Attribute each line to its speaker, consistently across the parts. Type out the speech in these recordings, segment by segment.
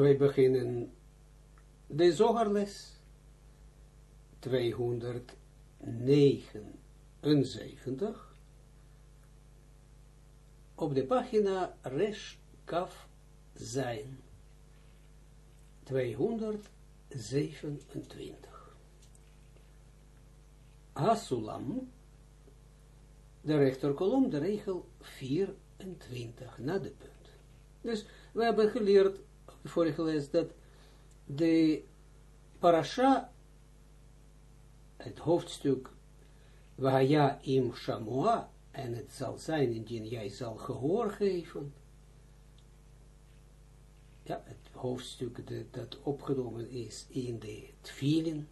Speaker 1: wij beginnen de zogerles 279 op de pagina Resh Kaf zijn 227 Hasulam de rechterkolom, de regel 24, na de punt. Dus we hebben geleerd, vorige les, dat de parasha, het hoofdstuk, ja im Shamoa, en het zal zijn indien jij zal gehoor geven, ja, het hoofdstuk dat opgenomen is in de Tfilin,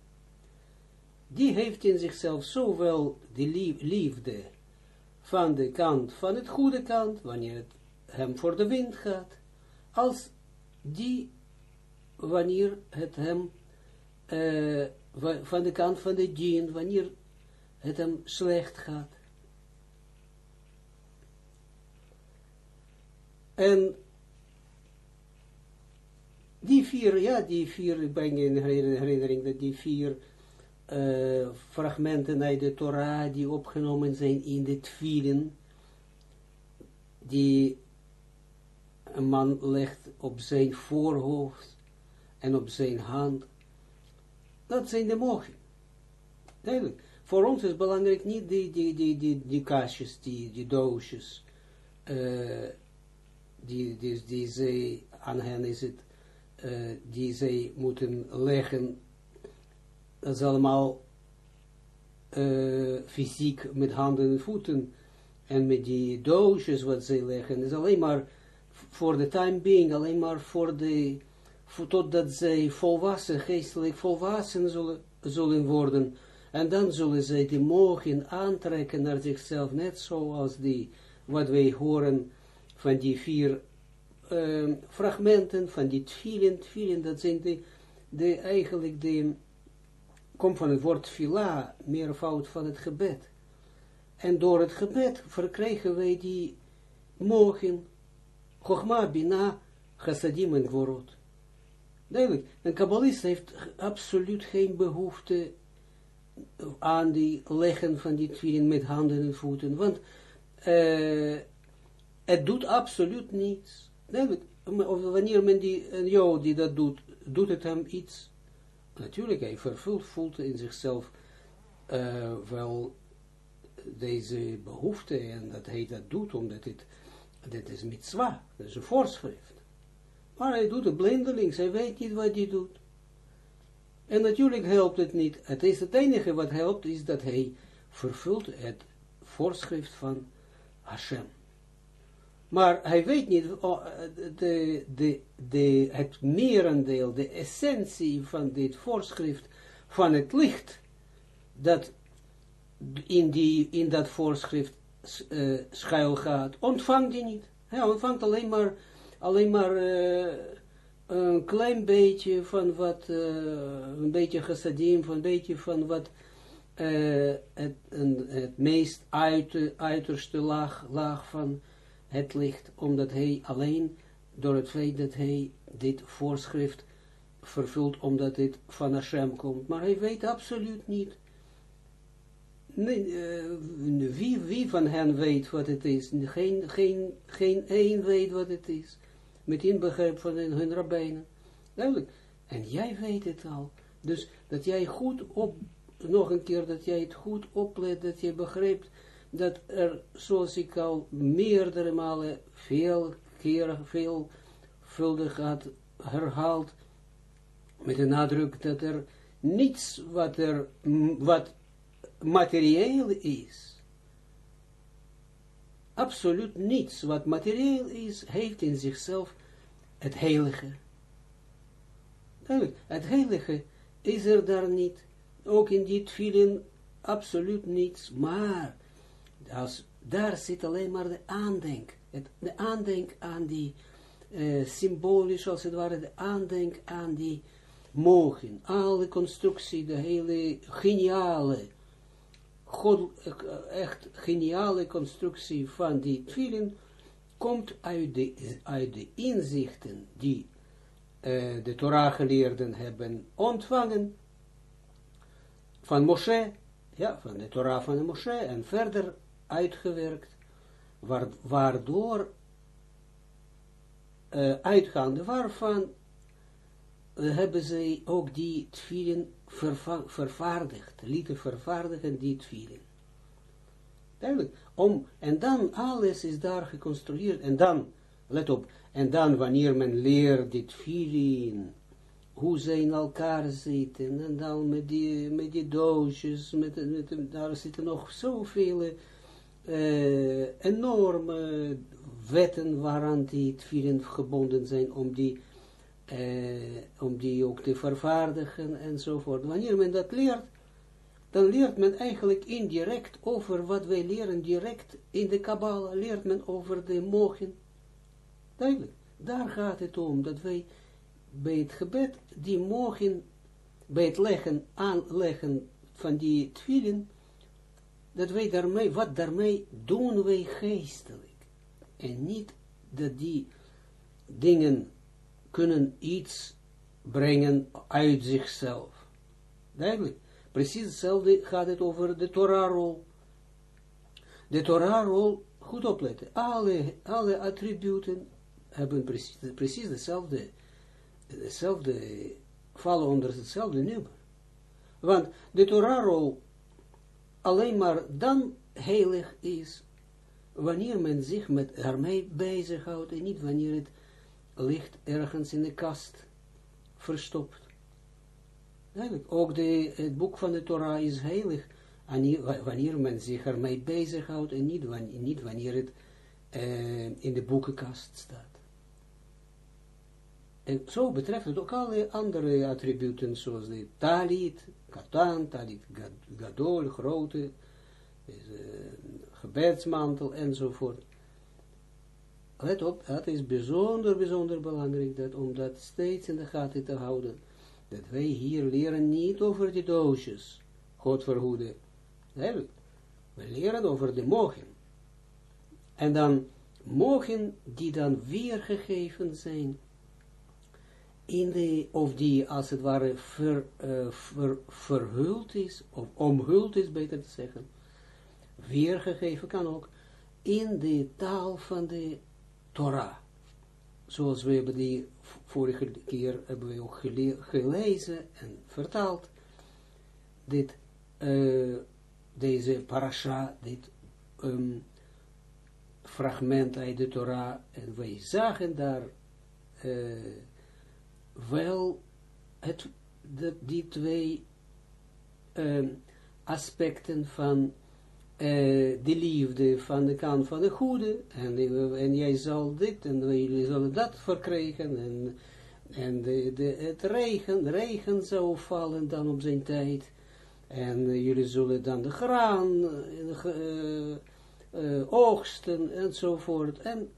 Speaker 1: die heeft in zichzelf zowel de liefde van de kant, van het goede kant, wanneer het hem voor de wind gaat, als die wanneer het hem uh, van de kant van de djinn, wanneer het hem slecht gaat. En die vier, ja, die vier, ik breng in herinnering dat die vier uh, fragmenten uit de Torah die opgenomen zijn in de Tfilen, die man legt op zijn voorhoofd en op zijn hand, dat zijn de mogen. Duidelijk. Voor ons is belangrijk niet die, die, die, die, die kastjes, die, die doosjes, uh, die, die, die zij, aan hen is het, uh, die zij moeten leggen dat is allemaal uh, fysiek met handen en voeten en met die doosjes wat ze leggen, is alleen maar voor de time being, alleen maar voor de, voor, totdat zij volwassen, geestelijk volwassen zullen, zullen worden, en dan zullen zij die mogen aantrekken naar zichzelf, net zoals die, wat wij horen van die vier uh, fragmenten, van die tfilin, tfilin, dat zijn de, de eigenlijk de komt van het woord fila, meervoud van het gebed. En door het gebed verkrijgen wij die mogen, chogma, bina, chassadim en gvorot. Duidelijk, een kabbalist heeft absoluut geen behoefte aan die leggen van die twieren met handen en voeten, want uh, het doet absoluut niets. Duidelijk, wanneer men die, een jood die dat doet, doet het hem iets natuurlijk, hij vervult, voelt in zichzelf uh, wel deze behoefte en dat hij dat doet, omdat het, dit is mitzwa, dat is een voorschrift. Maar hij doet het blindelings, hij weet niet wat hij doet. En natuurlijk helpt het niet. Het is het enige wat helpt, is dat hij vervult het voorschrift van Hashem. Maar hij weet niet, oh, de, de, de, het merendeel, de essentie van dit voorschrift, van het licht, dat in, die, in dat voorschrift uh, schuil gaat, ontvangt hij niet. Hij ontvangt alleen maar, alleen maar uh, een klein beetje van wat, uh, een beetje chassadim, van een beetje van wat het, het meest uit, uiterste laag, laag van het licht, omdat hij alleen door het feit dat hij dit voorschrift vervult, omdat dit van Hashem komt. Maar hij weet absoluut niet. Uh, wie, wie van hen weet wat het is? Geen, geen, geen één weet wat het is. Met inbegrip van hun rabbijnen. Duidelijk. En jij weet het al. Dus dat jij goed op, nog een keer, dat jij het goed oplet, dat je begrijpt dat er, zoals ik al meerdere malen, veel keren, veelvuldig had herhaald, met de nadruk dat er niets wat er, wat materieel is, absoluut niets wat materieel is, heeft in zichzelf het heilige. Het heilige is er daar niet, ook in dit vielen absoluut niets, maar als, daar zit alleen maar de aandenk, het, de aandenk aan die, uh, symbolisch als het ware, de aandenk aan die mogen, alle constructie, de hele geniale, God, eh, echt geniale constructie van die twielen, komt uit de, uit de inzichten die uh, de Torah geleerden hebben ontvangen van Moshe, ja, van de Torah van de Moshe, en verder uitgewerkt, waardoor, uh, uitgaande waarvan, uh, hebben zij ook die tvielen vervaardigd, lieten vervaardigen die tvielen. Duidelijk. Om, en dan alles is daar geconstrueerd, en dan, let op, en dan wanneer men leert dit tvielen, hoe ze in elkaar zitten, en dan met die, met die doosjes, met, met, daar zitten nog zoveel uh, enorme wetten waaraan die tvielen gebonden zijn, om die, uh, om die ook te vervaardigen, enzovoort. Wanneer men dat leert, dan leert men eigenlijk indirect over wat wij leren, direct in de Kabbalah, leert men over de mogen. Duidelijk, daar gaat het om, dat wij bij het gebed, die mogen, bij het leggen, aanleggen van die twillen, dat wij daarmee, wat daarmee doen wij geestelijk. En niet dat die dingen kunnen iets brengen uit zichzelf. Duidelijk. Precies hetzelfde gaat het over de Torah-rol. De Torah-rol, goed opletten, alle, alle attributen hebben precies, precies dezelfde hetzelfde, vallen onder hetzelfde nummer. Want de Torah-rol alleen maar dan heilig is, wanneer men zich met ermee bezighoudt en niet wanneer het ligt ergens in de kast verstopt. Eigenlijk, ook de, het boek van de Torah is heilig, wanneer men zich ermee bezighoudt en niet wanneer, niet wanneer het uh, in de boekenkast staat. En zo betreft het ook alle andere attributen, zoals de talit, katan, talit gadol, grote, uh, gebedsmantel, enzovoort. Let het is bijzonder, bijzonder belangrijk dat, om dat steeds in de gaten te houden, dat wij hier leren niet over die doosjes, God verhoede. We leren over de mogen. En dan mogen die dan weergegeven zijn in de, of die als het ware ver, uh, ver, verhuld is, of omhuld is, beter te zeggen, weergegeven kan ook, in de taal van de Torah. Zoals we hebben die vorige keer hebben we ook gelezen en vertaald, dit, uh, deze parasha, dit um, fragment uit de Torah, en wij zagen daar uh, wel het, die twee um, aspecten van uh, de liefde van de kant van de goede, en, en jij zal dit, en jullie zullen dat verkrijgen, en, en de, de, het regen, regen zou vallen dan op zijn tijd, en jullie zullen dan de graan uh, oogsten, enzovoort, en,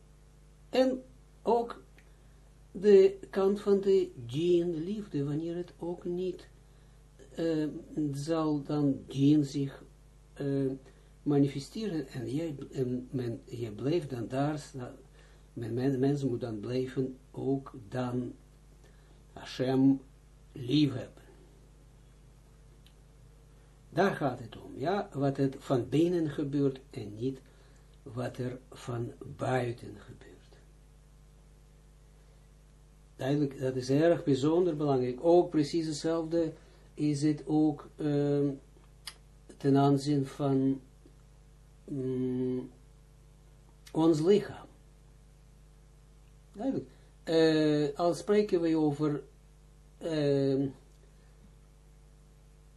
Speaker 1: en ook de kant van de djinn liefde, wanneer het ook niet zal dan djinn zich manifesteren en jij, en men, je blijft dan daar, men, men, mensen moet dan blijven ook dan Hashem lief hebben. Daar gaat het om, ja, wat het van binnen gebeurt en niet wat er van buiten gebeurt. Duidelijk, dat is erg bijzonder belangrijk. Ook precies hetzelfde is het ook uh, ten aanzien van ons lichaam. Duidelijk. Uh, als spreken we over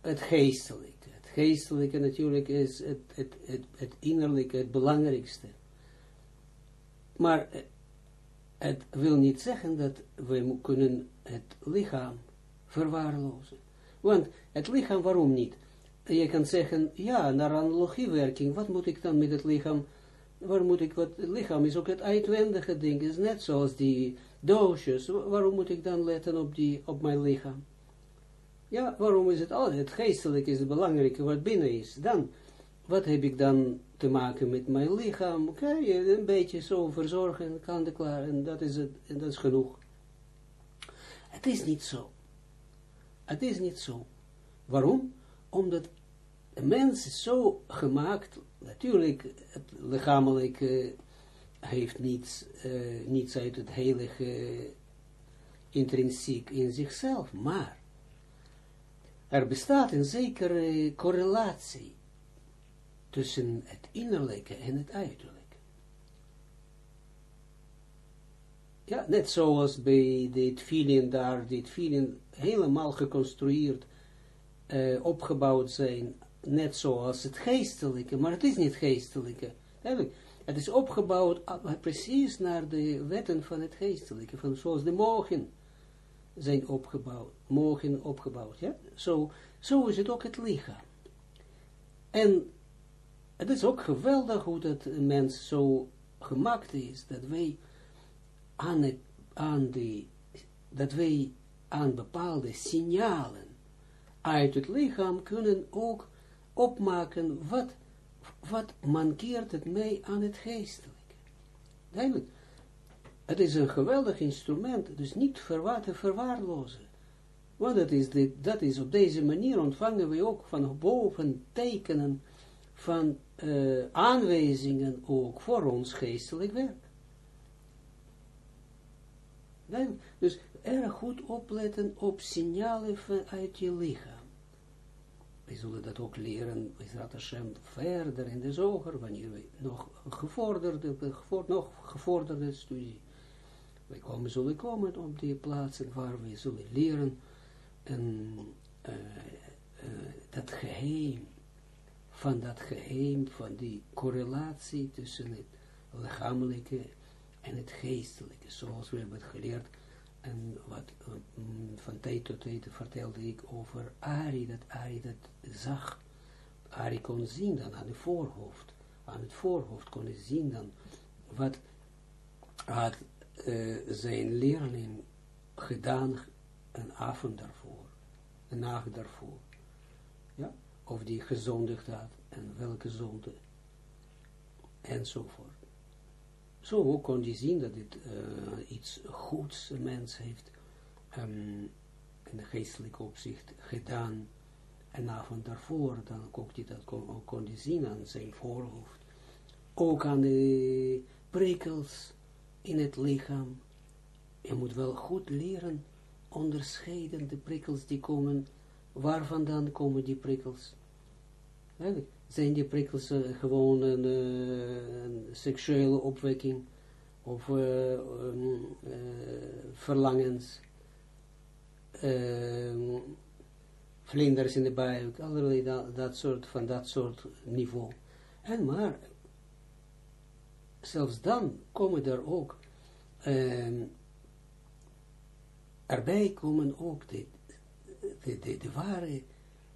Speaker 1: het geestelijke. Het geestelijke natuurlijk is het, het, het, het innerlijke, het belangrijkste. Maar eh, het wil niet zeggen dat we kunnen het lichaam verwaarlozen. Want het lichaam, waarom niet? Je kan zeggen, ja, naar analogiewerking, wat moet ik dan met het lichaam, waar moet ik, wat, het lichaam is ook het uitwendige ding, is net zoals die doosjes, waarom moet ik dan letten op, die, op mijn lichaam? Ja, waarom is het altijd, het geestelijk is het belangrijke wat binnen is, dan, wat heb ik dan te maken met mijn lichaam, je een beetje zo verzorgen, kan de klaar, en dat is het, en dat is genoeg. Het is niet zo. Het is niet zo. Waarom? Omdat de mens is zo gemaakt, natuurlijk, het lichamelijk uh, heeft niets, uh, niets uit het heilige intrinsiek in zichzelf, maar er bestaat een zekere correlatie tussen het innerlijke en het uiterlijke. Ja, net zoals bij dit feeling daar, dit feeling helemaal geconstrueerd, uh, opgebouwd zijn, net zoals het geestelijke, maar het is niet geestelijke. Het is opgebouwd precies naar de wetten van het geestelijke, van zoals de mogen zijn opgebouwd, mogen opgebouwd, ja. Zo, zo is het ook het lichaam. En het is ook geweldig hoe dat mens zo gemaakt is, dat wij aan, aan die, dat wij aan bepaalde signalen uit het lichaam kunnen ook opmaken wat, wat mankeert het mij aan het geestelijke. Duidelijk. Het is een geweldig instrument, dus niet verwa te verwaarlozen. Want dat is, dit, dat is op deze manier ontvangen we ook van boven tekenen van uh, aanwijzingen ook voor ons geestelijk werk. Dus erg goed opletten op signalen vanuit je lichaam. We zullen dat ook leren, Israël Hashem, verder in de zoger, wanneer we nog gevorderde, nog gevorderde studie. We komen, zullen komen op die plaatsen waar we zullen leren en uh, uh, dat geheim, van dat geheim, van die correlatie tussen het lichamelijke en het geestelijke, zoals we hebben geleerd, en wat mm, van tijd tot tijd vertelde ik over Ari, dat Ari dat zag, Ari kon zien dan aan het voorhoofd, aan het voorhoofd kon hij zien dan, wat had uh, zijn leerling gedaan een avond daarvoor, een nacht daarvoor, ja, of die gezondigd had, en welke zonde, enzovoort. Zo kon je zien dat dit uh, iets goeds een mens heeft um, in de geestelijke opzicht gedaan. En avond daarvoor, dan kon je dat kon, kon zien aan zijn voorhoofd. Ook aan de prikkels in het lichaam. Je moet wel goed leren onderscheiden de prikkels die komen. Waar vandaan komen die prikkels? Eigenlijk zijn die prikkels uh, gewoon een, uh, een, seksuele opwekking of um, verlangens, ehm, vlinders in de buik, allerlei dat, soort, van dat soort niveau. En maar, zelfs dan komen er ook, ehm, erbij komen ook de, de, de ware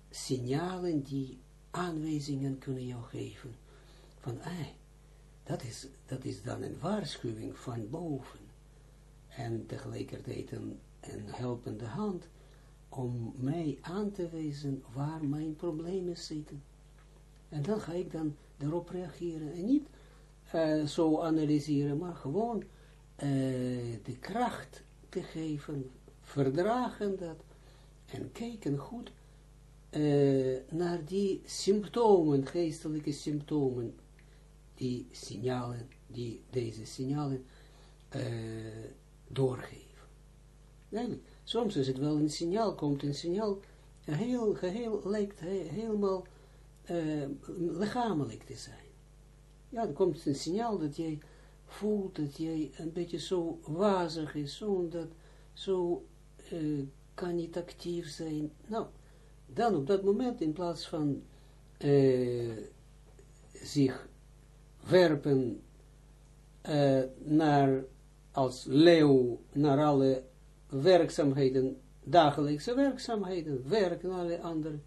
Speaker 1: signalen die aanwijzingen kunnen jou geven. Van, eh, dat is, dat is dan een waarschuwing van boven. En tegelijkertijd een, een helpende hand om mij aan te wijzen waar mijn problemen zitten. En dan ga ik dan erop reageren. En niet uh, zo analyseren, maar gewoon uh, de kracht te geven, verdragen dat en kijken goed uh, naar die symptomen, geestelijke symptomen, die signalen, die deze signalen uh, doorgeven. Soms is het wel een signaal, komt een signaal, heel, geheel lijkt he, helemaal uh, lichamelijk te zijn. Ja, er komt een signaal dat jij voelt dat jij een beetje zo wazig is, zo, dat, zo uh, kan niet actief zijn. Nou, dan op dat moment, in plaats van uh, zich werpen uh, naar, als leeuw, naar alle werkzaamheden, dagelijkse werkzaamheden, werk en alle andere,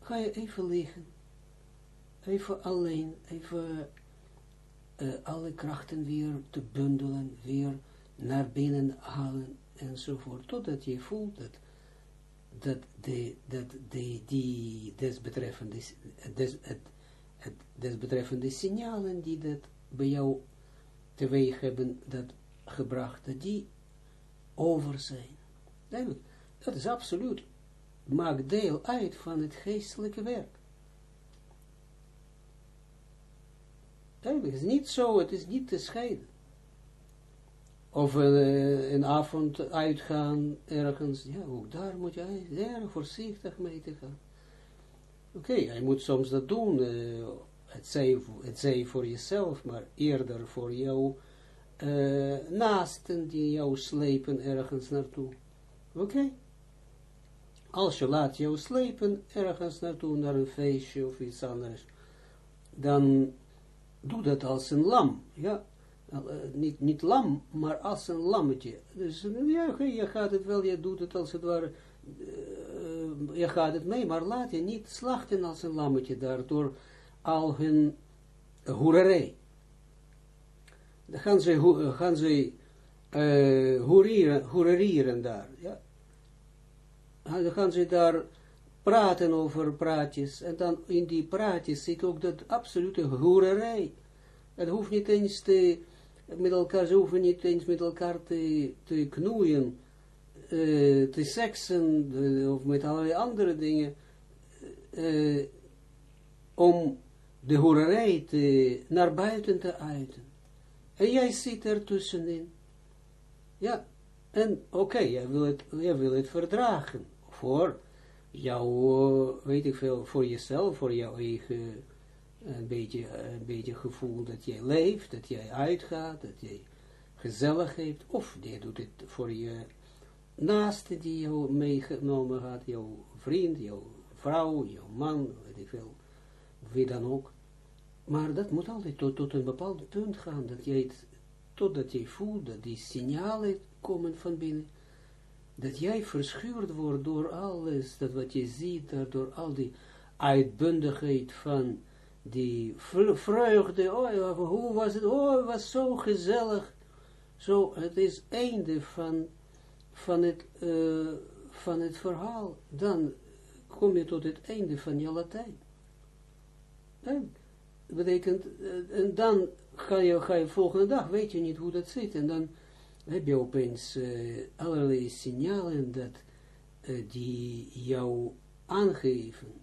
Speaker 1: ga je even liggen, even alleen, even uh, alle krachten weer te bundelen, weer naar binnen halen, enzovoort, totdat je voelt dat dat de, dat de, die desbetreffende, des, het, het signalen die dat bij jou teweeg hebben dat gebracht, dat die over zijn. Dat is absoluut, maakt deel uit van het geestelijke werk. Het is niet zo, het is niet te scheiden. Of uh, een avond uitgaan ergens, ja, ook daar moet je erg voorzichtig mee te gaan. Oké, okay, moet soms dat doen, uh, het, zij, het zij voor jezelf, maar eerder voor jou uh, naasten die jou slepen ergens naartoe. Oké? Als je laat jou slepen ergens naartoe, naar een feestje of iets anders, dan doe dat als een lam, ja. Uh, niet, niet lam, maar als een lammetje. Dus ja, je gaat het wel, je doet het als het ware, uh, je gaat het mee, maar laat je niet slachten als een lammetje daardoor al hun hoererij. Dan gaan ze, gaan ze uh, daar, ja. Dan gaan ze daar praten over praatjes, en dan in die praatjes zit ook dat absolute hoererij. Het hoeft niet eens te, met elkaar, ze hoeven niet eens met elkaar te, te knoeien, uh, te seksen, uh, of met allerlei andere dingen, uh, om de hoererij te, naar buiten te uiten. En jij zit er tussenin. Ja, en oké, jij, wil het, jij wil het verdragen. Voor jouw, weet ik veel, voor jezelf, voor jouw eigen een beetje, een beetje gevoel dat jij leeft, dat jij uitgaat, dat jij gezellig heeft, of je doet het voor je naaste die jou meegenomen had, jouw vriend, jouw vrouw, jouw man, weet ik veel, wie dan ook. Maar dat moet altijd tot, tot een bepaald punt gaan, dat jij het, totdat jij voelt dat die signalen komen van binnen, dat jij verschuurd wordt door alles, dat wat je ziet, door al die uitbundigheid van die vreugde, oh, hoe was het, oh, het was zo gezellig, zo, het is einde van, van, het, uh, van het verhaal, dan kom je tot het einde van je Latijn. Dat betekent, uh, en dan ga je, ga je volgende dag, weet je niet hoe dat zit, en dan heb je opeens uh, allerlei signalen dat, die jou aangeven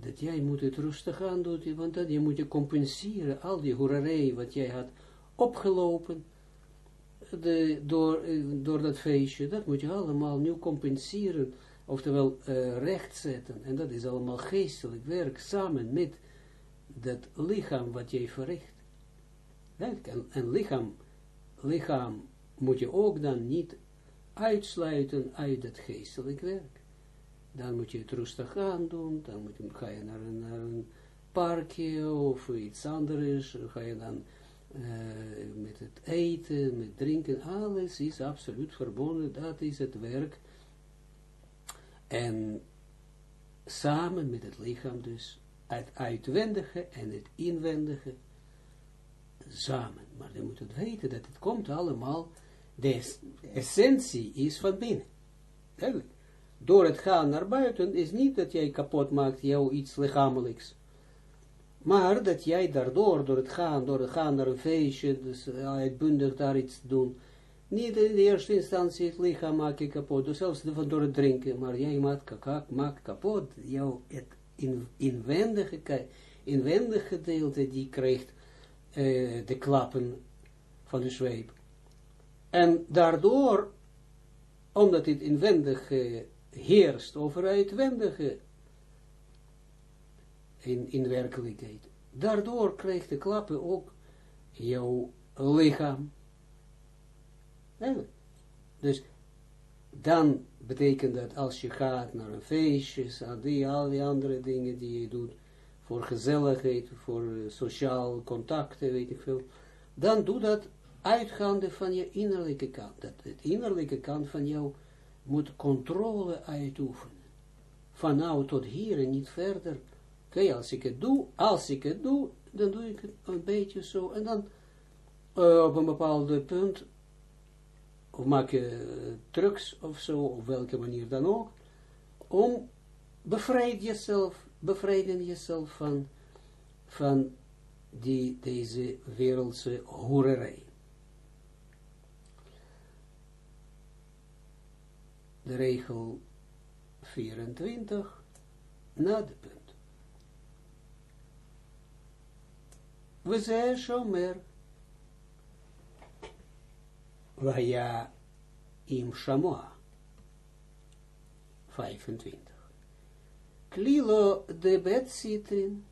Speaker 1: dat jij moet het rustig aan doen, want dat je moet je compenseren, al die hoererij wat jij had opgelopen, de, door, door dat feestje, dat moet je allemaal nu compenseren, oftewel uh, rechtzetten, en dat is allemaal geestelijk werk, samen met dat lichaam wat jij verricht. En, en lichaam, lichaam moet je ook dan niet uitsluiten uit het geestelijk werk dan moet je het rustig aan doen, dan moet je, ga je naar een, naar parkje of iets anders, ga je dan uh, met het eten, met drinken, alles is absoluut verbonden, dat is het werk. En samen met het lichaam dus, het uitwendige en het inwendige, samen. Maar je moet het weten dat het komt allemaal, de essentie is van binnen. Duidelijk door het gaan naar buiten, is niet dat jij kapot maakt jou iets lichamelijks. Maar dat jij daardoor, door het gaan, door het gaan naar een feestje, dus uitbundig daar iets doen, niet in de eerste instantie het lichaam maak je kapot, dus zelfs door het drinken, maar jij maakt, maakt kapot, jouw het in, inwendige, inwendige gedeelte, die krijgt uh, de klappen van de zweep. En daardoor, omdat dit inwendig uh, heerst over uitwendige in, in werkelijkheid. Daardoor krijgt de klappen ook jouw lichaam. Dus dan betekent dat als je gaat naar een feestje, al die, al die andere dingen die je doet, voor gezelligheid, voor sociaal contacten, weet ik veel, dan doe dat uitgaande van je innerlijke kant. Dat het innerlijke kant van jou moet controle uitoefenen. Van nou tot hier en niet verder. Oké, als ik het doe, als ik het doe, dan doe ik het een beetje zo. En dan uh, op een bepaald punt, of maak je uh, trucs of zo, op welke manier dan ook, om bevrijd jezelf, bevrijden jezelf van, van die, deze wereldse hoererij. De regel 24, na de punt. We zijn shomer. Vaya im shamoa. 25. Klilo de bet sitrin.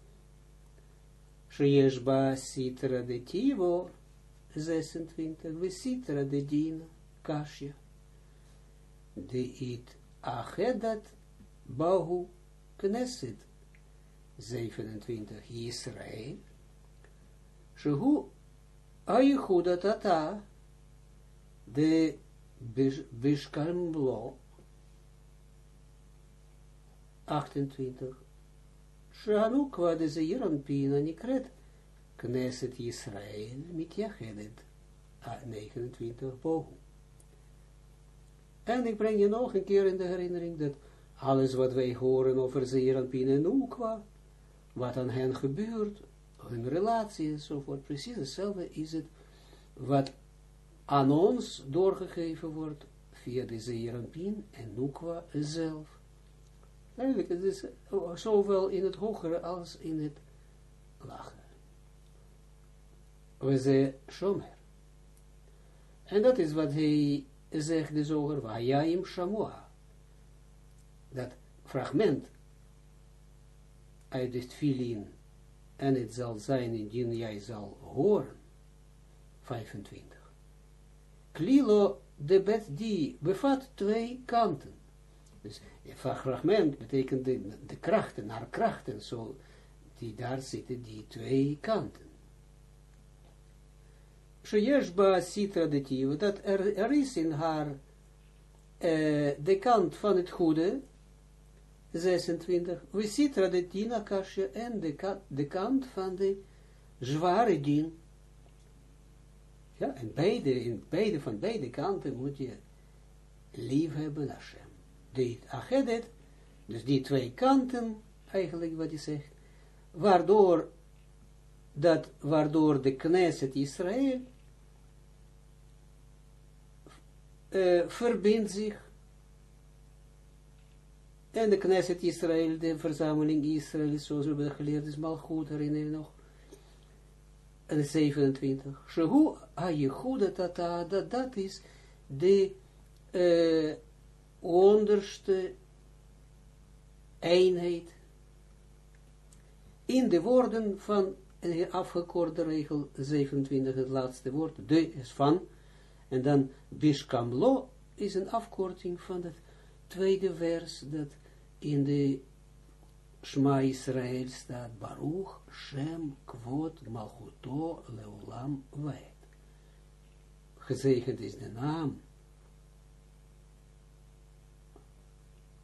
Speaker 1: Ba sitra de tivo. 26. We sitra de din. Kashya. De it achedat bahu knesset. 27. Israël. Shehu Ayichuda Tata de Bishkalmlo 28 Shehanukwa de Zeiran Pina Nikret Knesset Yisrael mit Yachedet 29 Bohu En ik breng je nog een keer in de herinnering dat alles wat wij horen over Zeiran Pina en Ukwa, wat aan hen gebeurt, hun relatie enzovoort, precies hetzelfde is het wat aan ons doorgegeven wordt via de Zeeranpien en Nukwa zelf. Eigenlijk, het is zowel in het hogere als in het lagere. We zijn Shomer. En dat is wat hij zegt dus over Vajaim Shamua. Dat fragment uit de Tfilin en het zal zijn indien jij zal horen. 25. Klilo de bet die bevat twee kanten. Dus fragment betekent de, de krachten, naar krachten, zo, die daar zitten die twee kanten. Sheyeshba sitra de dat er, er is in haar uh, de kant van het goede, 26, we sitra de tina kasje en de, ka de kant van de zware dien. Ja, en beide, in beide, van beide kanten moet je lief hebben Hashem. De achedet, dus die twee kanten, eigenlijk wat je zegt, waardoor, dat, waardoor de Knesset Israël uh, verbindt zich en de Knesset Israël, de verzameling Israël, zoals we hebben geleerd, is mal goed, herinner nog. En 27. Shehu ha-yehuda tata, dat, dat is de uh, onderste eenheid in de woorden van afgekorde regel 27, het laatste woord, de is van, en dan bishkamlo is een afkorting van het tweede vers, dat in de Shma Israël staat Baruch Shem Kvot Malchuto Leolam Waed. Gezegend is de naam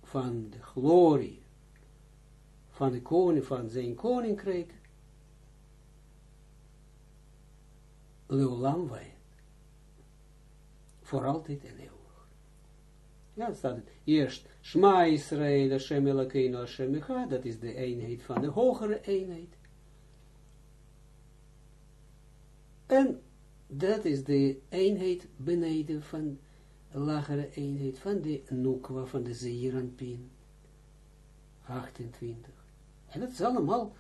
Speaker 1: van de glorie van de koning, van zijn koninkrijk, Leolam Waed. Voor altijd en eeuwig. Ja, staat het eerst Shma Israël, Hashem Elokeinu, Hashem Echad, dat is de eenheid van de hogere eenheid. En dat is de eenheid beneden van de lagere eenheid van de Nukwa, van de Zeeranpin. 28. En dat is allemaal,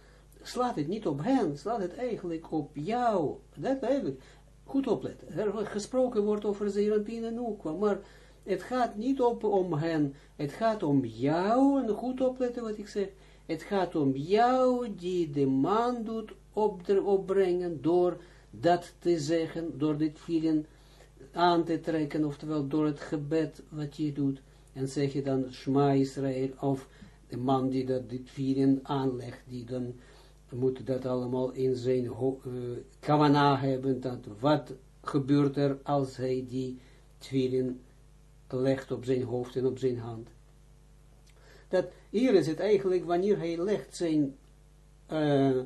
Speaker 1: slaat het niet op hen, slaat het eigenlijk op jou. Dat eigenlijk, goed opletten. Er gesproken wordt over Zeeranpin en Nukwa, maar het gaat niet op, om hen, het gaat om jou, en goed opletten wat ik zeg, het gaat om jou die de man doet opbrengen door dat te zeggen, door dit vielen aan te trekken, oftewel door het gebed wat je doet, en zeg je dan Shma Israël, of de man die dat dit vielen aanlegt, die dan moet dat allemaal in zijn uh, hebben, dat wat gebeurt er als hij die vielen legt op zijn hoofd en op zijn hand. Dat hier is het eigenlijk wanneer hij legt zijn uh,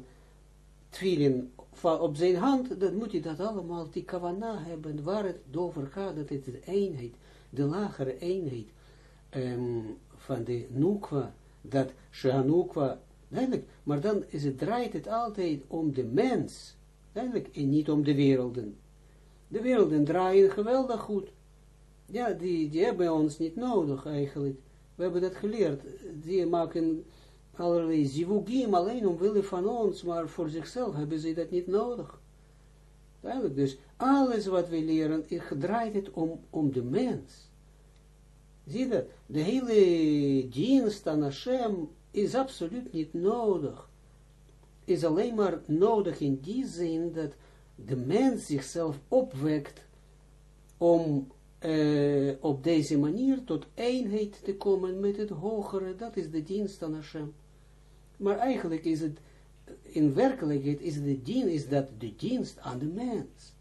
Speaker 1: op zijn hand, dan moet je dat allemaal, die kavana hebben, waar het over gaat, dat het de eenheid, de lagere eenheid um, van de nukwa, dat shahanukwa, maar dan is het, draait het altijd om de mens, en niet om de werelden. De werelden draaien geweldig goed, ja, die, die hebben ons niet nodig eigenlijk. We hebben dat geleerd. Die maken allerlei zivugim alleen omwille van ons, maar voor zichzelf hebben ze dat niet nodig. Dus alles wat we leren, draait het om, om de mens. Zie je, de hele dienst aan Hashem is absoluut niet nodig. Is alleen maar nodig in die zin dat de mens zichzelf opwekt om uh, op deze manier tot eenheid te komen met het hogere, dat is de dienst aan Hashem. Maar eigenlijk is het, in werkelijkheid is, de dienst, is dat de dienst aan de mens.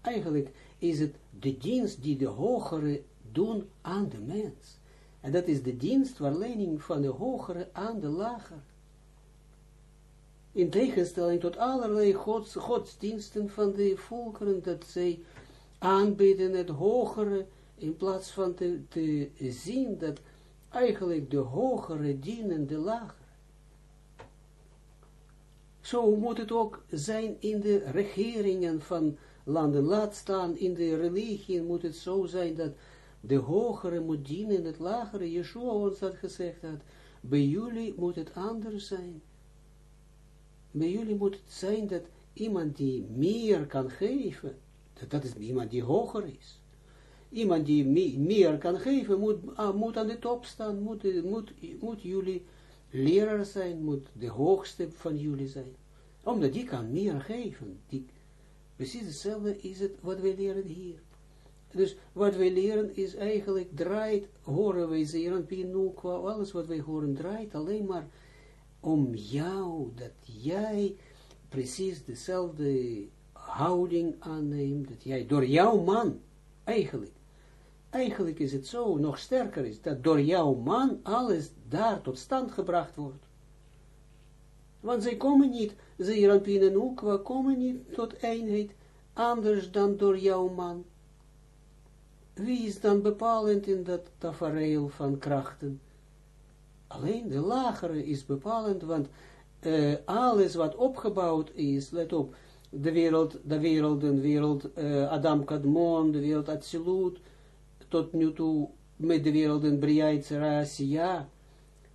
Speaker 1: Eigenlijk is het de dienst die de hogere doen aan de mens. En dat is de dienstverlening van de hogere aan de lager. In tegenstelling tot allerlei gods, godsdiensten van de volkeren, dat zij aanbidden het hogere, in plaats van te, te zien dat eigenlijk de hogere dienen de lagere. Zo moet het ook zijn in de regeringen van landen. Laat staan in de religie moet het zo zijn dat de hogere moet dienen het lagere. Yeshua ons dat gezegd had. Bij jullie moet het anders zijn. Bij jullie moet het zijn dat iemand die meer kan geven, dat, dat is iemand die hoger is. Iemand die meer kan geven, moet, aan de top staan, moet, moet, moet jullie leraar zijn, moet de hoogste van jullie zijn. Omdat die kan meer geven. Die, precies hetzelfde is het wat we leren hier. Dus wat wij leren is eigenlijk draait, horen wij zeer Pinukwa, alles wat wij horen draait alleen maar om jou, dat jij precies dezelfde houding aanneemt, dat jij door jouw man, eigenlijk, eigenlijk is het zo, nog sterker is, dat door jouw man alles daar tot stand gebracht wordt. Want zij komen niet, zeer Pinukwa komen niet tot eenheid, anders dan door jouw man. Wie is dan bepalend in dat tafereel van krachten? Alleen de lagere is bepalend, want uh, alles wat opgebouwd is, let op, de wereld, de wereld, de wereld uh, Adam Kadmon, de wereld Atsilut, tot nu toe met de wereld in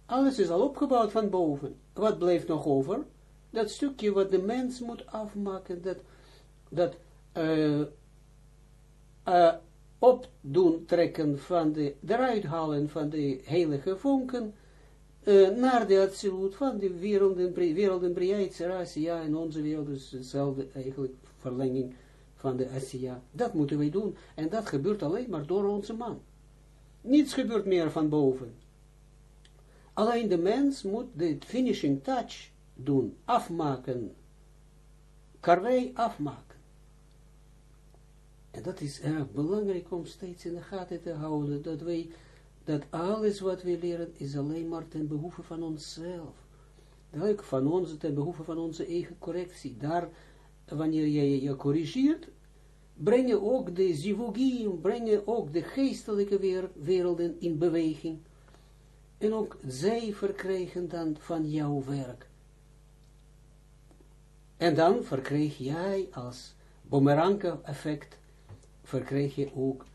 Speaker 1: alles is al opgebouwd van boven. Wat blijft nog over? Dat stukje wat de mens moet afmaken, dat, dat uh, opdoen trekken van de, eruit halen van de heilige vonken, uh, naar de absolute van de wereld en, wereld en en onze wereld is dezelfde eigenlijk verlenging van de Asia. Dat moeten wij doen. En dat gebeurt alleen maar door onze man. Niets gebeurt meer van boven. Alleen de mens moet de finishing touch doen, afmaken, karwei afmaken. En dat is erg belangrijk om steeds in de gaten te houden, dat wij, dat alles wat we leren is alleen maar ten behoeve van onszelf. Duidelijk van ons, ten behoeve van onze eigen correctie. Daar, wanneer je je corrigeert, breng je ook de zivugim, breng je ook de geestelijke werelden in beweging. En ook zij verkrijgen dan van jouw werk. En dan verkrijg jij als boemerang effect verkrijg je ook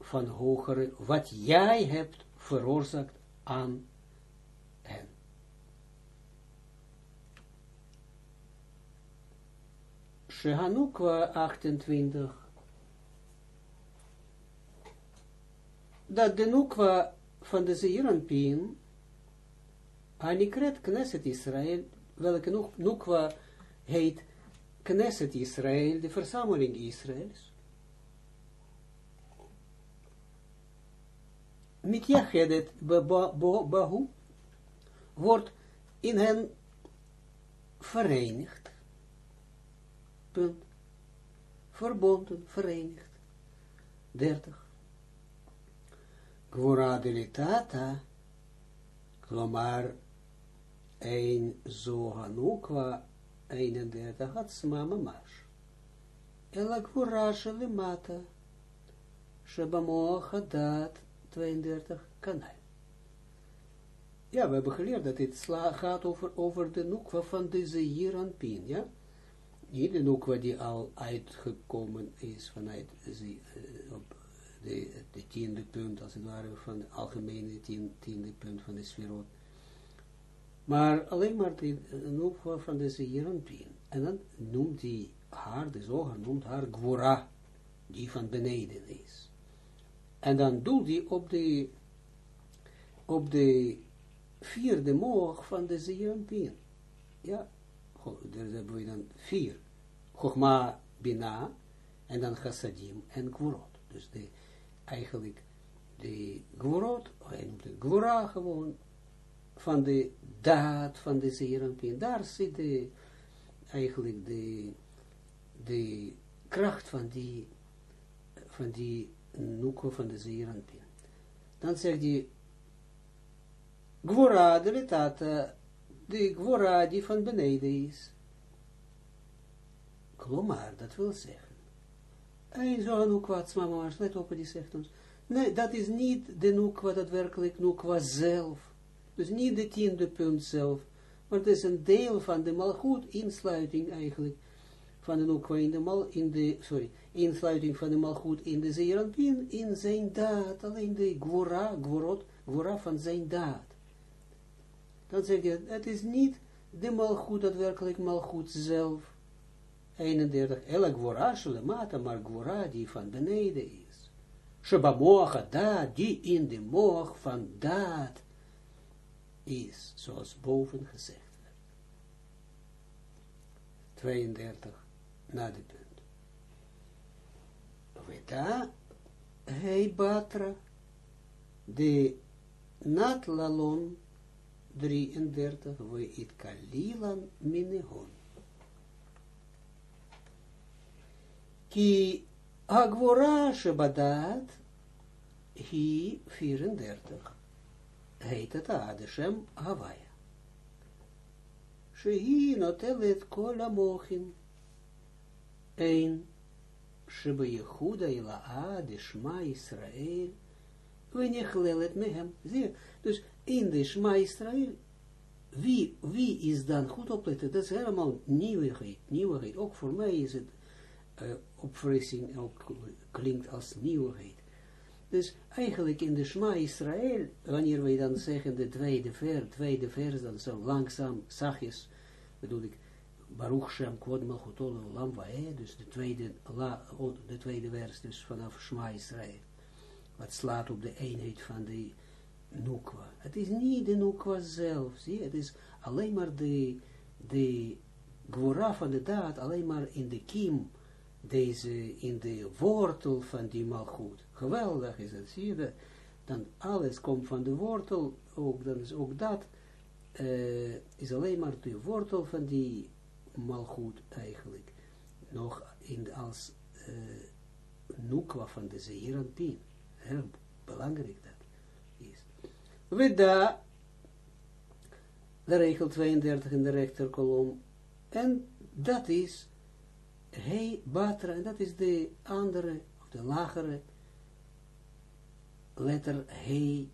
Speaker 1: van hogere, wat jij hebt veroorzaakt aan hen. Shehanukwa 28 dat de Nukwa van de Zeeranpien, Anikret Knesset Israël, welke Nukwa heet Knesset Israël, de verzameling Israëls, mitjachedet bahu, wordt in hen verenigd. Punt. Verbonden, verenigd. 30. Gwora delitata, klomar een zohanukwa 31 hatsma mamash. Ela gwora shalimata, shabamoach hadat 32 kanal. Ja, we hebben geleerd dat dit gaat over, over de noekwa van deze hier pin, ja. Niet de noekwa die al uitgekomen is vanuit de, de, de tiende punt, als het ware, van de algemene tien, tiende punt van de sferot. Maar alleen maar de noem van de Zeeranpien. En dan noemt hij haar, de zoger noemt haar Gwora, die van beneden is. En dan doet hij op de, op de vierde moog van de Zeeranpien. Ja, daar hebben we dan vier. Chogma, Bina, en dan Chassadim en Gvorot. Dus de, eigenlijk de Gvorot, noemt het Gwora gewoon, van de daad van de Zeeranpien. Daar zit de, eigenlijk de, de kracht van die, van die noeken van de Zeeranpien. Dan zegt hij, Gwora de letata, de Gwora die van beneden is. Klomar, dat wil zeggen. Hij zou Nukwa, mama, let op, die zegt ons. Nee, dat is niet de Nukwa, dat werkelijk Nukwa zelf. Dus niet de tiende punt zelf, maar het is een deel van de malgoed insluiting eigenlijk, van de Nukwa in de mal, in de, sorry, insluiting van de malgoed in de zeeranpien, in zijn daad, alleen de gwora, gworot, gwora van zijn daad. Dan zeg je, het is niet de malgoed, dat werkelijk malgoed zelf, 31, elk gwora mata, maar gwora die van beneden is. Shebamoach da, die in de moach van daad is, zoals boven gezegd werd. 32, na de punt. Hei batra, de natlalon 33, we it kalilan minehon. Ki agvora shebadat, hi 34 heet het Adeshem Hawaii. Shehi notelet kol amochin. Een. Shebe Yehuda ila Ade Shma Israël. Wenechlelet mehem. Zie dus in de Shma Israël, wie, wie is dan, goed opletten, dat is helemaal nieuwigheid, nieuwigheid. Ook voor mij is het uh, opfrissing, ook klinkt als nieuwigheid. Dus eigenlijk in de Shema Israël, wanneer wij dan zeggen de tweede vers, tweede vers, dan zo langzaam, zachtjes, bedoel ik, Baruch Shem Kvod Malchutol Olam dus de tweede, la, de tweede vers, dus vanaf Shema wat slaat op de eenheid van de Nukwa. Het is niet de Nukwa zelf, zie het is alleen maar de, de Gwora van de daad, alleen maar in de kiem, deze in de wortel van die malgoed. Geweldig is het, zie je Dan alles komt van de wortel, ook, dan is ook dat, uh, is alleen maar de wortel van die malgoed eigenlijk. Nog in, als uh, nukwa van de zeeranpien. Heel belangrijk dat is. We daar, de regel 32 in de rechterkolom, en dat is Hei Batra, en dat is de andere, of de lagere letter Hei,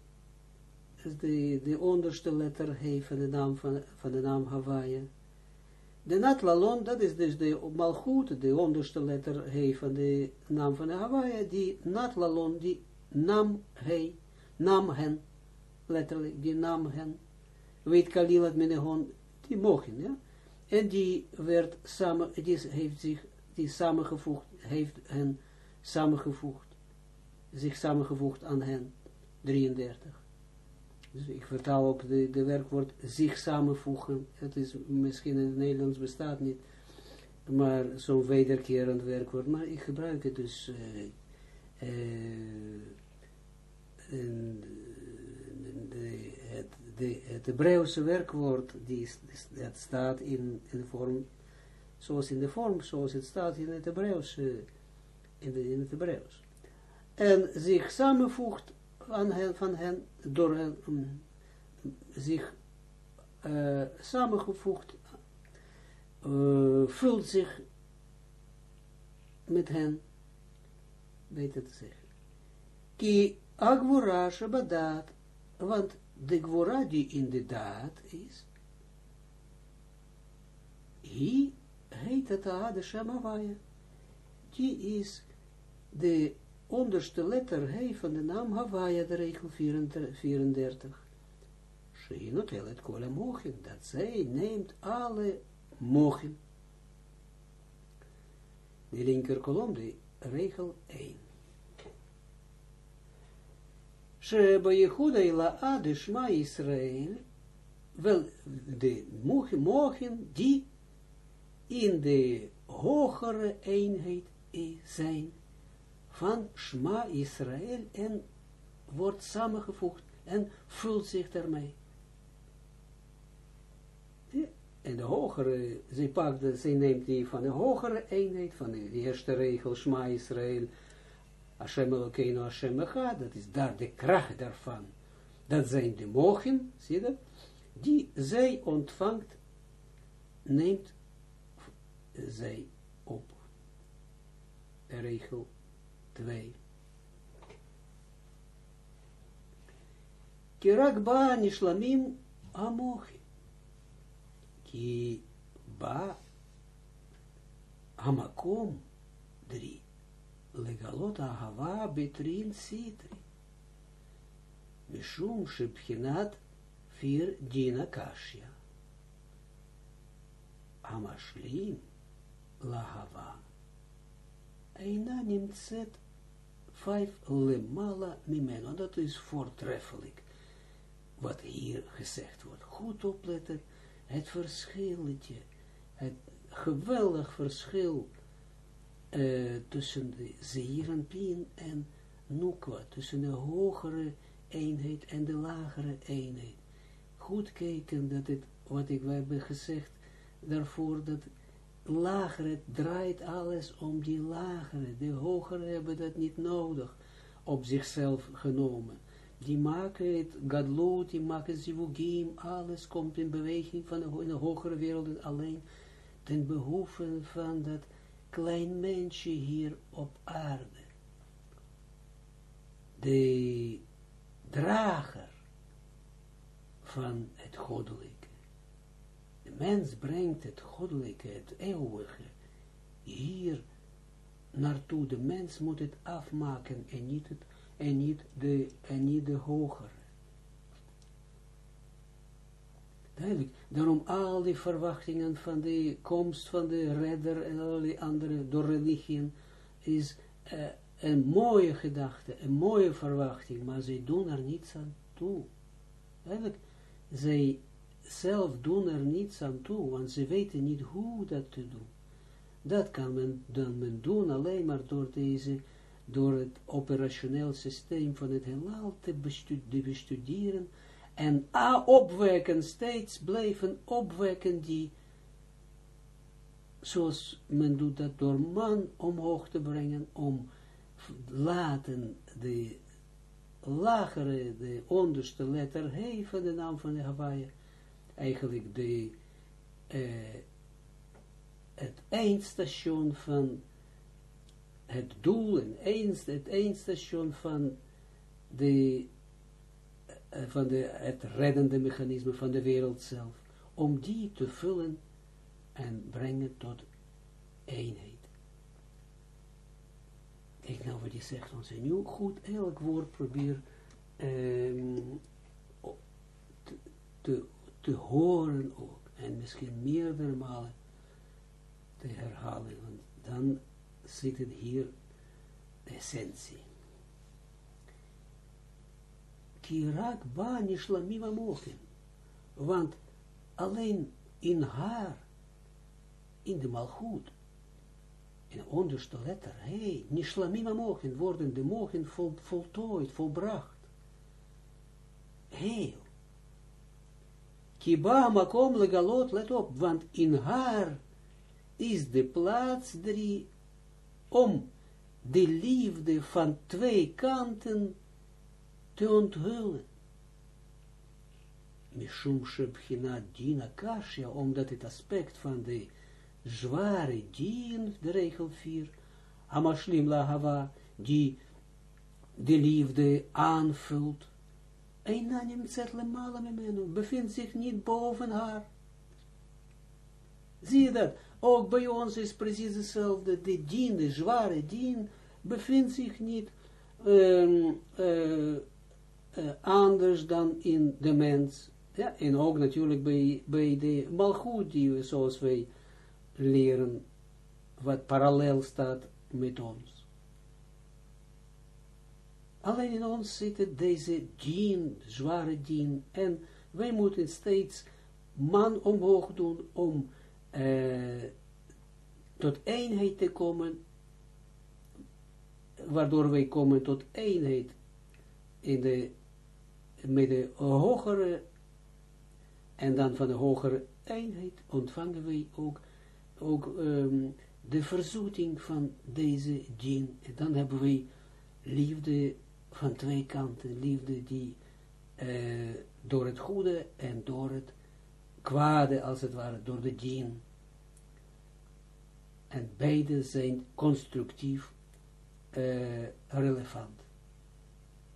Speaker 1: is de, de onderste letter Hei van de naam, van, van de naam Hawaii. De Natlalon, dat is dus de Malchut, de onderste letter Hei van de naam van de Hawaii, die Natlalon, die nam Hei, nam hen, letterlijk, die nam hen, weet Kalilat Menegon, die mogen, ja. En die werd samen, die heeft zich die samengevoegd, heeft hen samengevoegd, zich samengevoegd aan hen, 33. Dus ik vertaal ook de, de werkwoord zich samenvoegen, het is misschien in het Nederlands bestaat niet, maar zo'n wederkerend werkwoord, maar ik gebruik het dus uh, in, de, het, de, Hebreeuwse werkwoord, die, dat staat in, in de vorm zoals in de vorm, zoals het staat in het Hebreeuws, uh, in, de, in het Hebreeuws. En zich samenvoegt aan hen, van hen, door hen, um, zich uh, samengevoegd, uh, vult zich met hen, beter te zeggen. Ki agvora shabadat, want de gwora die in de daad is, hij heet het de Shem Die is de onderste letter he van de naam Hawaii, de regel 34. Sheinot het kola dat zij neemt alle mochen. De linker kolom, de regel 1. Sheba Yehuda ila ade Shma Israël, wel, de mochen die in de hogere eenheid zijn van Shma Israël en wordt samengevoegd en vult zich daarmee. En de hogere, zij pakt, zij neemt die van de hogere eenheid, van de eerste regel, Shma Israël, Hashem Elokeinu Hashem dat is daar de kracht daarvan. Dat zijn de mogen, zie je dat? Die zij ontvangt, neemt zij op. Regel 2. Kirak ba nishlamim amochi. Ki ba hamakom 3. Legalot ahava betrin sitri. Mishum shebchinat fir dina kashya. Hamashlim lahava. Eina nimtzet vijf lemala mimeno. Dat is voortreffelijk. Wat hier gezegd wordt. Goed opletten. Het verschilletje. Het geweldig verschil uh, tussen de Zeeranpien en Nukwa. Tussen de hogere eenheid en de lagere eenheid. Goed kijken dat het, wat ik hebben gezegd, daarvoor dat lagere draait alles om die lagere. De hogere hebben dat niet nodig op zichzelf genomen. Die maken het gadloed, die maken zivugim, alles komt in beweging van de, in de hogere wereld alleen ten behoeve van dat klein mensje hier op aarde. De drager van het goddelijke mens brengt het goddelijke, het eeuwige, hier naartoe. De mens moet het afmaken en niet, het, en niet, de, en niet de hogere. Duidelijk. Daarom al die verwachtingen van de komst van de redder en al die andere door religieën is uh, een mooie gedachte, een mooie verwachting, maar zij doen er niets aan toe. Duidelijk. Zij zelf doen er niets aan toe, want ze weten niet hoe dat te doen. Dat kan men dan men doen alleen maar door deze, door het operationeel systeem van het heelal te bestuderen en opwekken, steeds blijven opwekken die, zoals men doet dat door man omhoog te brengen, om laten de lagere, de onderste letter, geven de naam van de Hawaii, eigenlijk de, uh, het eindstation van het doel en eind, het eindstation van, de, uh, van de, het reddende mechanisme van de wereld zelf, om die te vullen en brengen tot eenheid. Kijk nou wat je zegt ons en nu goed, elk woord probeer um, te, te te horen ook. En misschien meerdere malen te herhalen. Want dan zit het hier de essentie. Kirak ba nishlamim amochen. Want alleen in haar, in de malgoed, in de onderste letter, hey, nishlamim amochen, worden de mogen vol, voltooid, volbracht. Heel. Kiba makom legalot, let op, want in haar is de plaats drie om de liefde van twee kanten te onthullen. Mishum shebchina dina kashya, omdat het aspect van de zware dien, de regel 4, amashlim lahava, die de liefde aanvult, Einanim zet lemala memenu, bevindt zich niet boven haar. Zie je dat? Ook bij ons is precies hetzelfde. De dien, de zware dien, bevindt zich niet um, anders dan in de mens. Ja, en ook natuurlijk bij, bij de malgoed, die zoals wij leren, wat parallel staat met ons. Alleen in ons zit deze dien, zware dien, en wij moeten steeds man omhoog doen om uh, tot eenheid te komen, waardoor wij komen tot eenheid in de, met de hogere, en dan van de hogere eenheid ontvangen wij ook, ook um, de verzoeting van deze djinn. En dan hebben wij liefde van twee kanten, liefde die uh, door het goede en door het kwade, als het ware, door de djinn. En beide zijn constructief uh, relevant.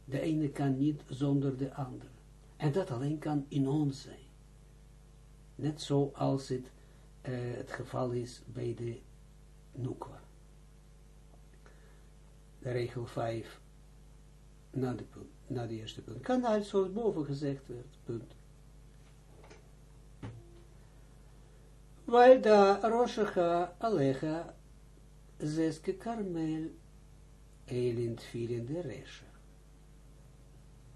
Speaker 1: De ene kan niet zonder de andere. En dat alleen kan in ons zijn. Net zoals het, uh, het geval is bij de Nukwa. De regel 5 na de, punt, na de eerste punt. Kan als zoals boven gezegd werd, punt. Weil da Roshacha Alecha zeske Karmel Elint vielen de Resha.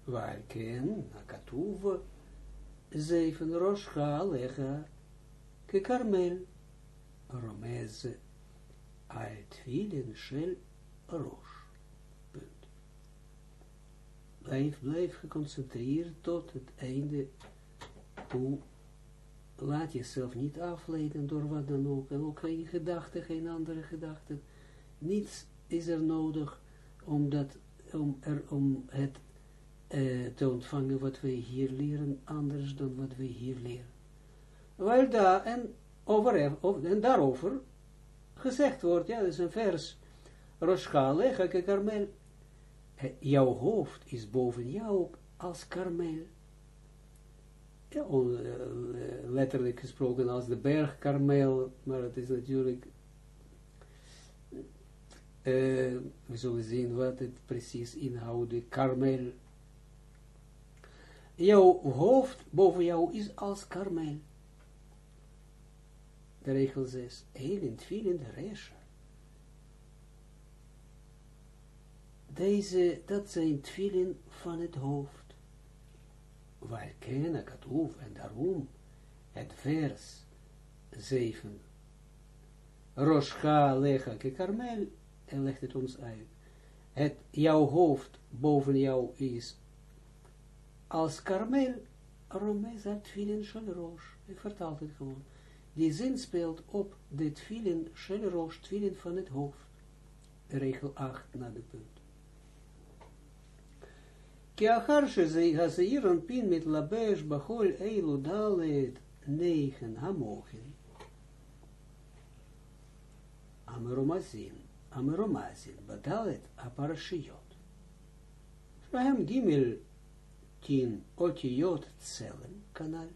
Speaker 1: Weil ken Akatuv zeven Roshacha Alecha ke Karmel Romez Alt vielen Shel Rosh. Punt. Blijf, blijf geconcentreerd tot het einde toe laat jezelf niet afleiden door wat dan ook, en ook geen gedachte, geen andere gedachte. Niets is er nodig om, dat, om, er, om het uh, te ontvangen wat wij hier leren, anders dan wat wij hier leren. Waar daar, en, over, en daarover gezegd wordt, ja, dat is een vers, Roshale, Geke Karmel, jouw hoofd is boven jou als Karmel ja, on, uh, letterlijk gesproken als de berg Karmel, maar het is natuurlijk, we zullen zien wat het precies inhoudt, Karmel. Jouw hoofd boven jou is als Karmel. De regel 6, heel veel in de resha. Deze, dat zijn tvillen van het hoofd. Waar kennen katoef, en daarom het vers 7. Roscha lega ke karmel, en legt het ons uit. Het, jouw hoofd boven jou is als karmel, romeza tvilin shel rosh. Ik vertaal het gewoon. Die zin speelt op de tvilin shel rosh, tvilin van het hoofd. Regel 8 naar de punt. Kiaharsche zeiga zeiron pin mit labesh bachol eilu dalet neichen hamochen. Ameromazin, ameromazin, badalet aparashiot. Shahem gimel tin otiot tselem kanal.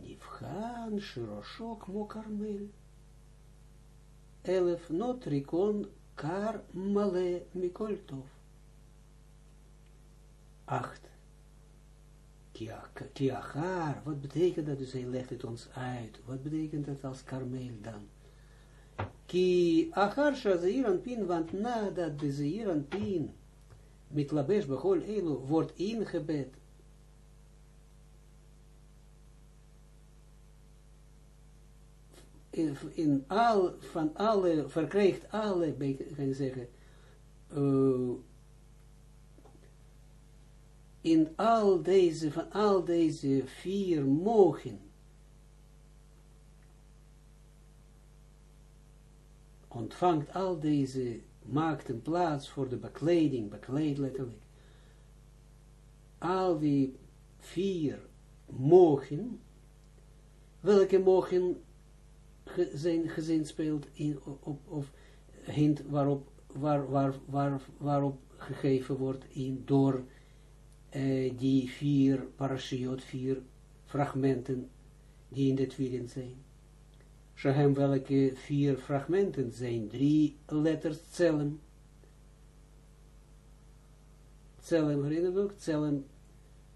Speaker 1: Nifhan shiroshok mokarmel. Elef notrikon kar male mikoltov. 8. Kiachar, wat betekent dat? Dus hij legt het ons uit. Wat betekent dat als karmeel dan? Ki achar shazeiran pin, want nadat de zeiran pin met labesh bechol elu wordt ingebed in, in al, van alle, verkrijgt alle, kan zeggen, uh, al deze, van al deze vier mogen, ontvangt al deze, maakt een plaats voor de bekleding, bekleed letterlijk, al die vier mogen, welke mogen zijn gezin speelt in, op, of hint waarop, waar, waar, waar, waarop gegeven wordt in, door uh, die vier parashiot, vier fragmenten die in de tweeling zijn. Shehem welke vier fragmenten zijn, drie letters cellen. Tselem, herinner je? Tselem,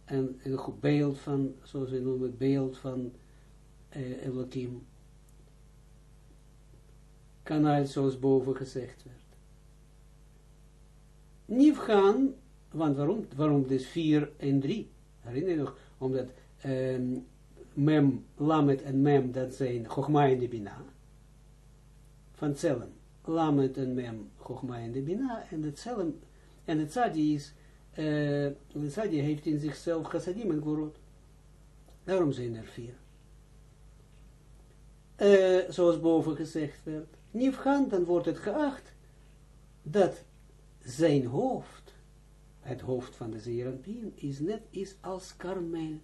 Speaker 1: en een beeld van, zoals we noemen, beeld van uh, Elohim. Kanaal zoals boven gezegd werd. Nivgaan, want waarom, waarom dus 4 en 3? Herinner je nog? Omdat um, mem, lamet en mem, dat zijn Chogma en de Bina. Van Tselem. Lamet en mem, Chogma en de Bina. En het Tselem, en het Tzadi is, uh, het Tzadi heeft in zichzelf chassadim en. Daarom zijn er vier. Uh, zoals boven gezegd werd. Nifgan, dan wordt het geacht dat zijn hoofd, het hoofd van de Zeeranpien, is net is als karmel.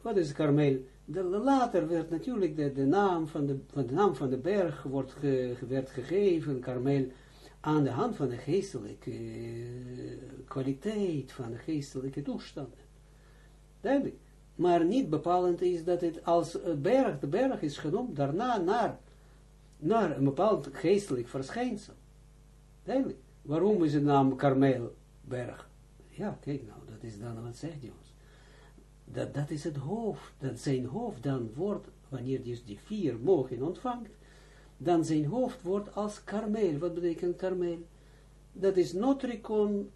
Speaker 1: Wat is karmel? De, later werd natuurlijk de, de, naam van de, van de naam van de berg wordt werd gegeven, karmel, aan de hand van de geestelijke uh, kwaliteit, van de geestelijke toestanden. Duidelijk. Maar niet bepalend is dat het als berg, de berg is genoemd daarna naar, naar een bepaald geestelijk verschijnsel. Duidelijk. Waarom is het naam Karmelberg? Ja, kijk nou, dat is dan, wat zegt hij ons? Dat, dat is het hoofd, dat zijn hoofd dan wordt, wanneer dus die vier mogen ontvangt, dan zijn hoofd wordt als karmel. Wat betekent karmel? Dat is notricon,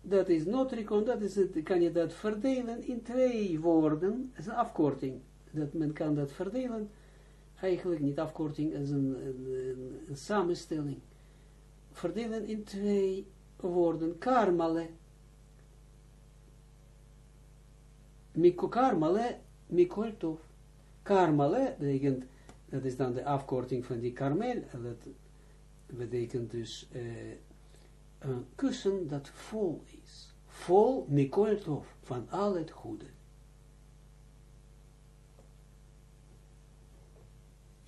Speaker 1: dat is notricon, dat is het, kan je dat verdelen in twee woorden, dat is een afkorting, dat men kan dat verdelen, eigenlijk niet afkorting, is een, een, een, samenstelling, verdelen in twee woorden, karmale, Miko karmale, mikoltov. Karmale betekent dat is dan de afkorting van die karmel, dat betekent dus uh, een kussen dat vol is. Vol mikoltov, van al het goede.